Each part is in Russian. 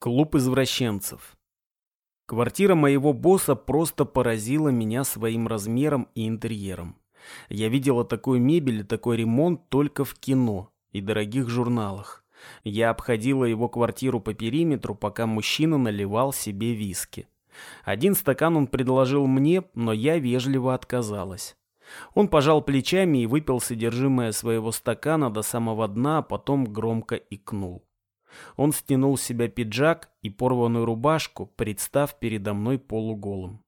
Клуб извращенцев. Квартира моего босса просто поразила меня своим размером и интерьером. Я видела такую мебель и такой ремонт только в кино и дорогих журналах. Я обходила его квартиру по периметру, пока мужчина наливал себе виски. Один стакан он предложил мне, но я вежливо отказалась. Он пожал плечами и выпил содержимое своего стакана до самого дна, а потом громко икнул. Он стянул с себя пиджак и порванную рубашку, представ передо мной полуголым.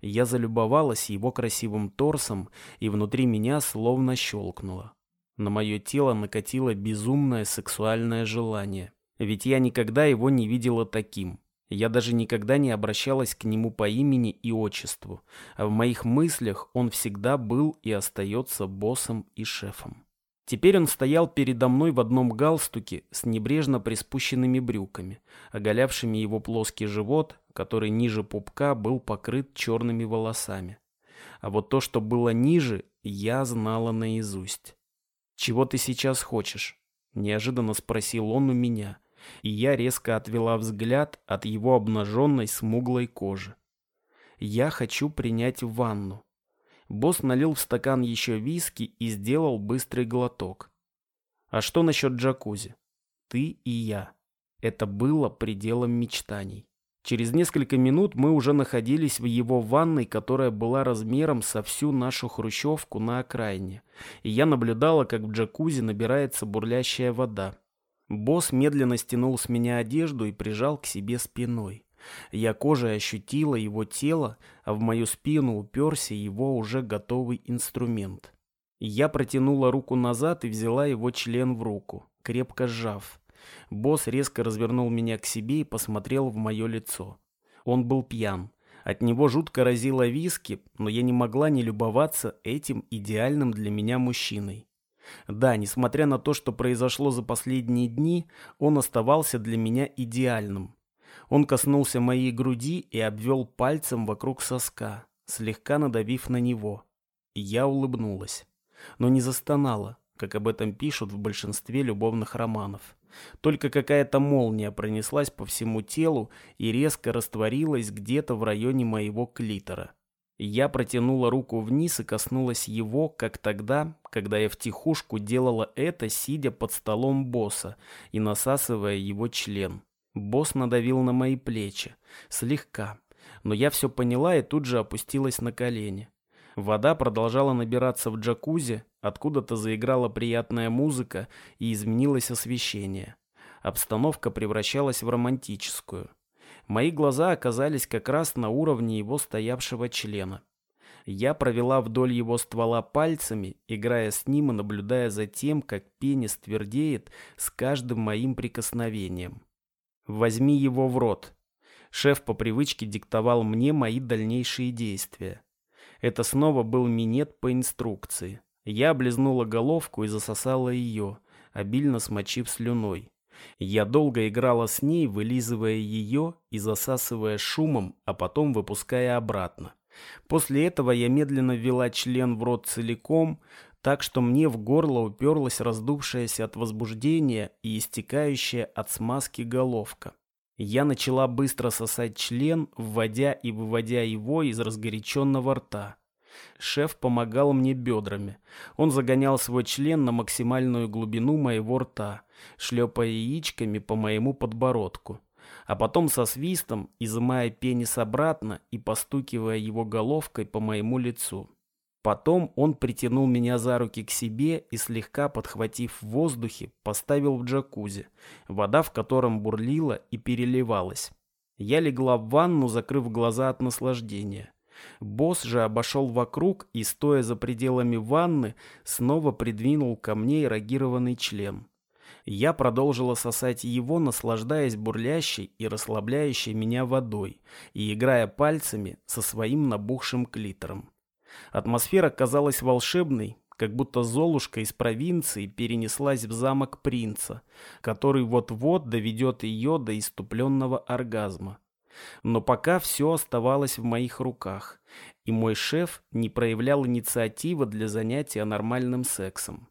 Я залюбовалась его красивым торсом, и внутри меня словно щелкнуло. На мое тело накатило безумное сексуальное желание. Ведь я никогда его не видела таким. Я даже никогда не обращалась к нему по имени и отчеству, а в моих мыслях он всегда был и остается боссом и шефом. Теперь он стоял передо мной в одном галстуке с небрежно приспущенными брюками, оголявшими его плоский живот, который ниже пупка был покрыт черными волосами. А вот то, что было ниже, я знала наизусть. «Чего ты сейчас хочешь?» – неожиданно спросил он у меня, и я резко отвела взгляд от его обнаженной смуглой кожи. «Я хочу принять ванну», Босс налил в стакан еще виски и сделал быстрый глоток. А что насчет джакузи? Ты и я. Это было пределом мечтаний. Через несколько минут мы уже находились в его ванной, которая была размером со всю нашу хрущевку на окраине, и я наблюдала, как в джакузи набирается бурлящая вода. Босс медленно стянул с меня одежду и прижал к себе спиной. Я кожей ощутила его тело, а в мою спину уперся его уже готовый инструмент. Я протянула руку назад и взяла его член в руку, крепко сжав. Босс резко развернул меня к себе и посмотрел в мое лицо. Он был пьян. От него жутко разило виски, но я не могла не любоваться этим идеальным для меня мужчиной. Да, несмотря на то, что произошло за последние дни, он оставался для меня идеальным. Он коснулся моей груди и обвел пальцем вокруг соска, слегка надавив на него. Я улыбнулась, но не застонала, как об этом пишут в большинстве любовных романов. Только какая-то молния пронеслась по всему телу и резко растворилась где-то в районе моего клитора. Я протянула руку вниз и коснулась его, как тогда, когда я втихушку делала это, сидя под столом босса и насасывая его член. Босс надавил на мои плечи. Слегка. Но я все поняла и тут же опустилась на колени. Вода продолжала набираться в джакузи, откуда-то заиграла приятная музыка и изменилось освещение. Обстановка превращалась в романтическую. Мои глаза оказались как раз на уровне его стоявшего члена. Я провела вдоль его ствола пальцами, играя с ним и наблюдая за тем, как пенис твердеет с каждым моим прикосновением. Возьми его в рот. Шеф по привычке диктовал мне мои дальнейшие действия. Это снова был минет по инструкции. Я облизнула головку и засосала ее, обильно смочив слюной. Я долго играла с ней, вылизывая ее и засасывая шумом, а потом выпуская обратно. После этого я медленно ввела член в рот целиком, так что мне в горло уперлась раздувшаяся от возбуждения и истекающая от смазки головка. Я начала быстро сосать член, вводя и выводя его из разгоряченного рта. Шеф помогал мне бедрами. Он загонял свой член на максимальную глубину моего рта, шлепая яичками по моему подбородку. А потом со свистом, изымая пенис обратно и постукивая его головкой по моему лицу. Потом он притянул меня за руки к себе и, слегка подхватив в воздухе, поставил в джакузи, вода в котором бурлила и переливалась. Я легла в ванну, закрыв глаза от наслаждения. Босс же обошел вокруг и, стоя за пределами ванны, снова придвинул ко мне эрогированный член. Я продолжила сосать его, наслаждаясь бурлящей и расслабляющей меня водой и играя пальцами со своим набухшим клитором. Атмосфера казалась волшебной, как будто Золушка из провинции перенеслась в замок принца, который вот-вот доведет ее до иступленного оргазма. Но пока все оставалось в моих руках, и мой шеф не проявлял инициативы для занятия нормальным сексом.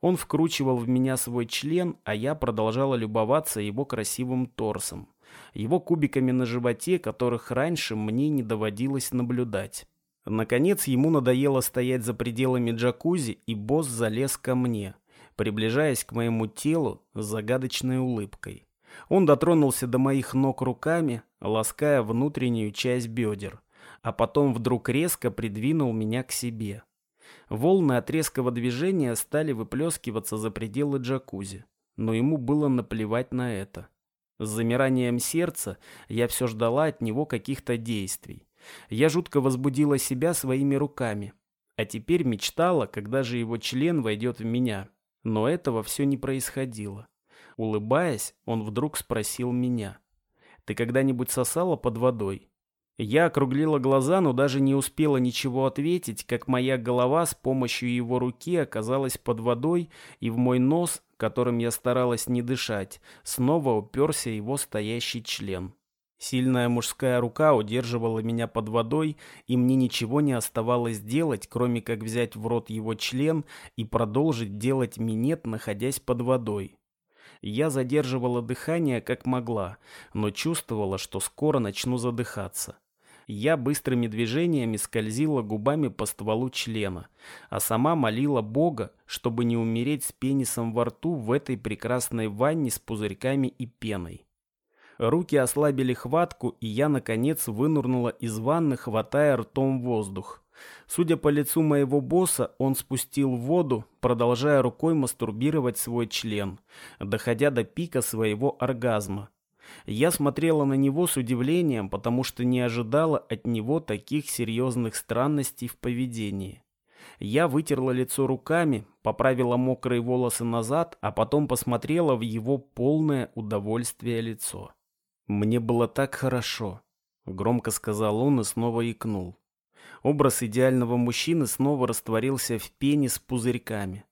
Он вкручивал в меня свой член, а я продолжала любоваться его красивым торсом, его кубиками на животе, которых раньше мне не доводилось наблюдать. Наконец ему надоело стоять за пределами джакузи, и босс залез ко мне, приближаясь к моему телу с загадочной улыбкой. Он дотронулся до моих ног руками, лаская внутреннюю часть бедер, а потом вдруг резко придвинул меня к себе. Волны от резкого движения стали выплескиваться за пределы джакузи, но ему было наплевать на это. С замиранием сердца я все ждала от него каких-то действий. Я жутко возбудила себя своими руками, а теперь мечтала, когда же его член войдет в меня. Но этого все не происходило. Улыбаясь, он вдруг спросил меня. «Ты когда-нибудь сосала под водой?» Я округлила глаза, но даже не успела ничего ответить, как моя голова с помощью его руки оказалась под водой, и в мой нос, которым я старалась не дышать, снова уперся его стоящий член. Сильная мужская рука удерживала меня под водой, и мне ничего не оставалось делать, кроме как взять в рот его член и продолжить делать минет, находясь под водой. Я задерживала дыхание как могла, но чувствовала, что скоро начну задыхаться. Я быстрыми движениями скользила губами по стволу члена, а сама молила Бога, чтобы не умереть с пенисом во рту в этой прекрасной ванне с пузырьками и пеной. Руки ослабили хватку, и я, наконец, вынурнула из ванны, хватая ртом воздух. Судя по лицу моего босса, он спустил воду, продолжая рукой мастурбировать свой член, доходя до пика своего оргазма. Я смотрела на него с удивлением, потому что не ожидала от него таких серьезных странностей в поведении. Я вытерла лицо руками, поправила мокрые волосы назад, а потом посмотрела в его полное удовольствие лицо. «Мне было так хорошо», — громко сказал он и снова икнул. Образ идеального мужчины снова растворился в пене с пузырьками.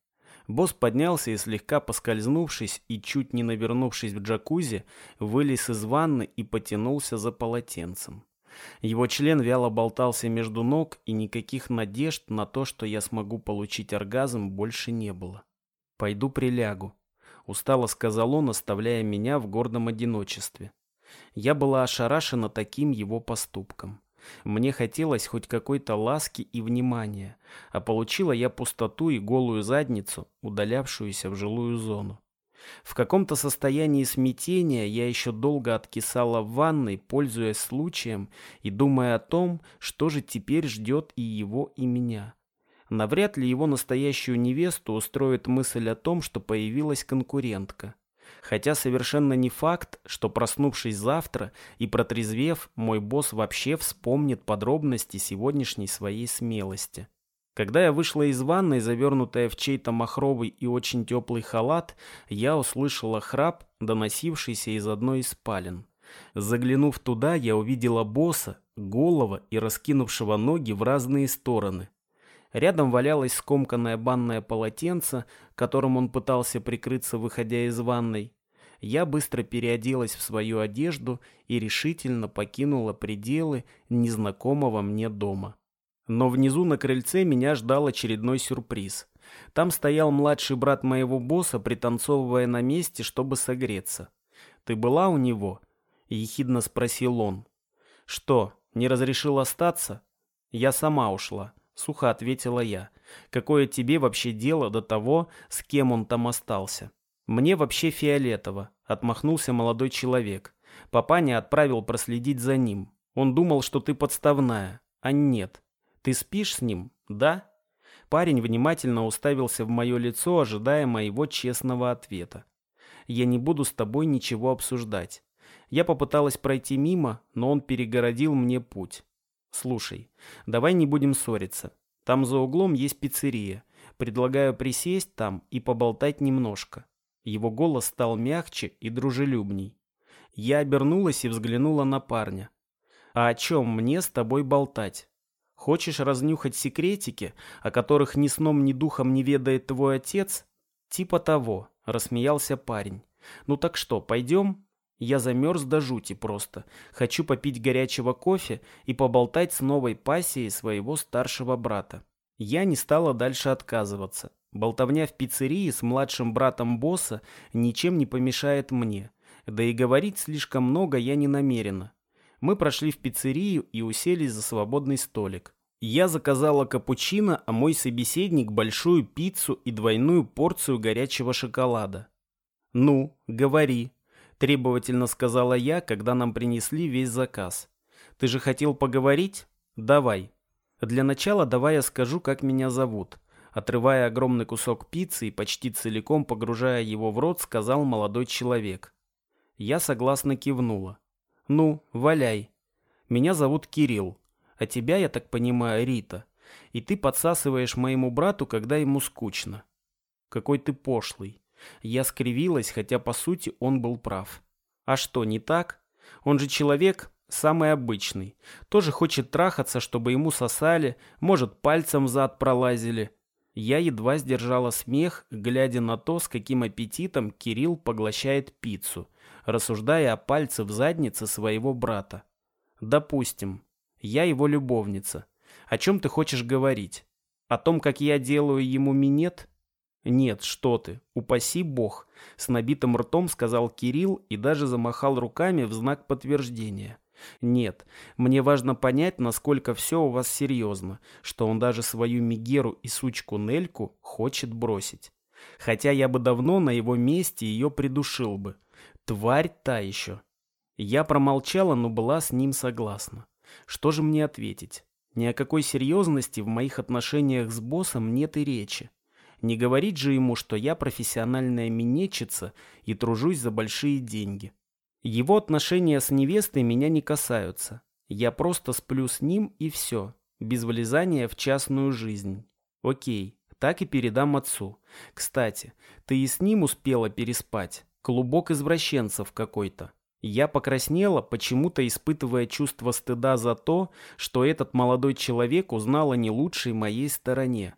Босс поднялся и, слегка поскользнувшись и чуть не навернувшись в джакузи, вылез из ванны и потянулся за полотенцем. Его член вяло болтался между ног, и никаких надежд на то, что я смогу получить оргазм, больше не было. «Пойду прилягу», — устало сказал он, оставляя меня в гордом одиночестве. Я была ошарашена таким его поступком. Мне хотелось хоть какой-то ласки и внимания, а получила я пустоту и голую задницу, удалявшуюся в жилую зону. В каком-то состоянии смятения я еще долго откисала в ванной, пользуясь случаем и думая о том, что же теперь ждет и его, и меня. Навряд ли его настоящую невесту устроит мысль о том, что появилась конкурентка. Хотя совершенно не факт, что проснувшись завтра и протрезвев, мой босс вообще вспомнит подробности сегодняшней своей смелости. Когда я вышла из ванной, завернутая в чей-то махровый и очень теплый халат, я услышала храп, доносившийся из одной из спален. Заглянув туда, я увидела босса, голого и раскинувшего ноги в разные стороны. Рядом валялось скомканное банное полотенце, которым он пытался прикрыться, выходя из ванной. Я быстро переоделась в свою одежду и решительно покинула пределы незнакомого мне дома. Но внизу на крыльце меня ждал очередной сюрприз. Там стоял младший брат моего босса, пританцовывая на месте, чтобы согреться. «Ты была у него?» – ехидно спросил он. «Что, не разрешил остаться?» «Я сама ушла», — сухо ответила я. «Какое тебе вообще дело до того, с кем он там остался?» «Мне вообще фиолетово», — отмахнулся молодой человек. Папаня отправил проследить за ним. Он думал, что ты подставная, а нет. Ты спишь с ним, да?» Парень внимательно уставился в мое лицо, ожидая моего честного ответа. «Я не буду с тобой ничего обсуждать». Я попыталась пройти мимо, но он перегородил мне путь. «Слушай, давай не будем ссориться. Там за углом есть пиццерия. Предлагаю присесть там и поболтать немножко». Его голос стал мягче и дружелюбней. Я обернулась и взглянула на парня. «А о чем мне с тобой болтать? Хочешь разнюхать секретики, о которых ни сном, ни духом не ведает твой отец?» «Типа того», — рассмеялся парень. «Ну так что, пойдем?» Я замерз до жути просто. Хочу попить горячего кофе и поболтать с новой пассией своего старшего брата. Я не стала дальше отказываться. Болтовня в пиццерии с младшим братом босса ничем не помешает мне. Да и говорить слишком много я не намерена. Мы прошли в пиццерию и уселись за свободный столик. Я заказала капучино, а мой собеседник большую пиццу и двойную порцию горячего шоколада. «Ну, говори», – требовательно сказала я, когда нам принесли весь заказ. «Ты же хотел поговорить? Давай». «Для начала давай я скажу, как меня зовут». Отрывая огромный кусок пиццы и почти целиком погружая его в рот, сказал молодой человек. Я согласно кивнула. «Ну, валяй. Меня зовут Кирилл, а тебя, я так понимаю, Рита. И ты подсасываешь моему брату, когда ему скучно. Какой ты пошлый». Я скривилась, хотя по сути он был прав. А что, не так? Он же человек самый обычный. Тоже хочет трахаться, чтобы ему сосали, может, пальцем в зад пролазили. Я едва сдержала смех, глядя на то, с каким аппетитом Кирилл поглощает пиццу, рассуждая о пальце в заднице своего брата. Допустим, я его любовница. О чем ты хочешь говорить? О том, как я делаю ему минет? Нет, что ты, упаси бог, с набитым ртом сказал Кирилл и даже замахал руками в знак подтверждения. Нет, мне важно понять, насколько все у вас серьезно, что он даже свою Мигеру и сучку Нельку хочет бросить. Хотя я бы давно на его месте ее придушил бы. Тварь та еще. Я промолчала, но была с ним согласна. Что же мне ответить? Ни о какой серьезности в моих отношениях с боссом нет и речи. Не говорить же ему, что я профессиональная минетчица и тружусь за большие деньги. Его отношения с невестой меня не касаются. Я просто сплю с ним и все, без влезания в частную жизнь. Окей, так и передам отцу. Кстати, ты и с ним успела переспать. Клубок извращенцев какой-то. Я покраснела, почему-то испытывая чувство стыда за то, что этот молодой человек узнал о не лучшей моей стороне.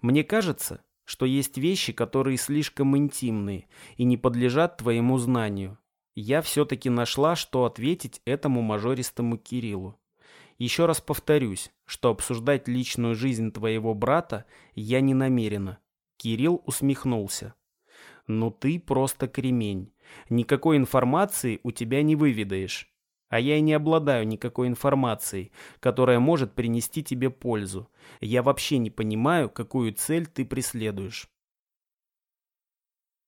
Мне кажется, что есть вещи, которые слишком интимные и не подлежат твоему знанию я все-таки нашла, что ответить этому мажористому Кириллу. Еще раз повторюсь, что обсуждать личную жизнь твоего брата я не намерена. Кирилл усмехнулся. Ну ты просто кремень. Никакой информации у тебя не выведаешь. А я и не обладаю никакой информацией, которая может принести тебе пользу. Я вообще не понимаю, какую цель ты преследуешь.